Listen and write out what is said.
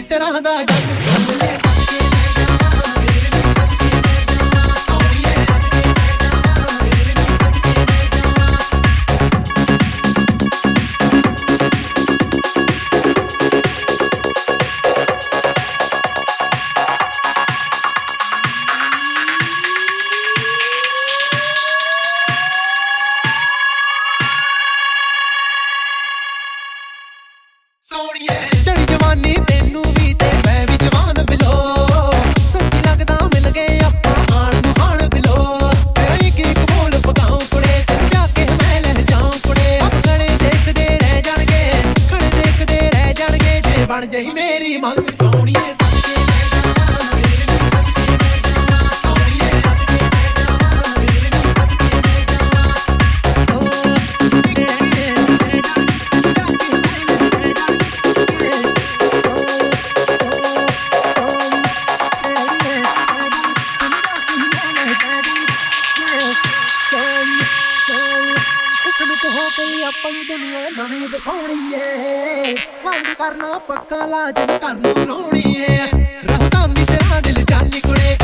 ਮੇਰੀ ਤਰ੍ਹਾਂ ਦਾ ਜੱਗ ਸੋਹਣੇ ਸੱਚੇ ਸੋਣੀਏ ਚੜੀ ਜਵਾਨੀ ਬਣ ਜਾਈ ਮੇਰੀ ਮੰਗ ਸੋ ਆਪਾਂ ਨੂੰ ਦੁਨੀਆ ਨਵੀਂ ਦਿਖਾਉਣੀ ਏ। ਮੰਗ ਕਰਨਾ ਪੱਕਾ, ਲਾਜਮ ਕਰ ਲੋ ਰੋਣੀ ਏ। ਰਸਤਾ ਮਿੱਤਰਾਂ, ਦਿਲ ਚਾਲੀ ਕੁੜੇ।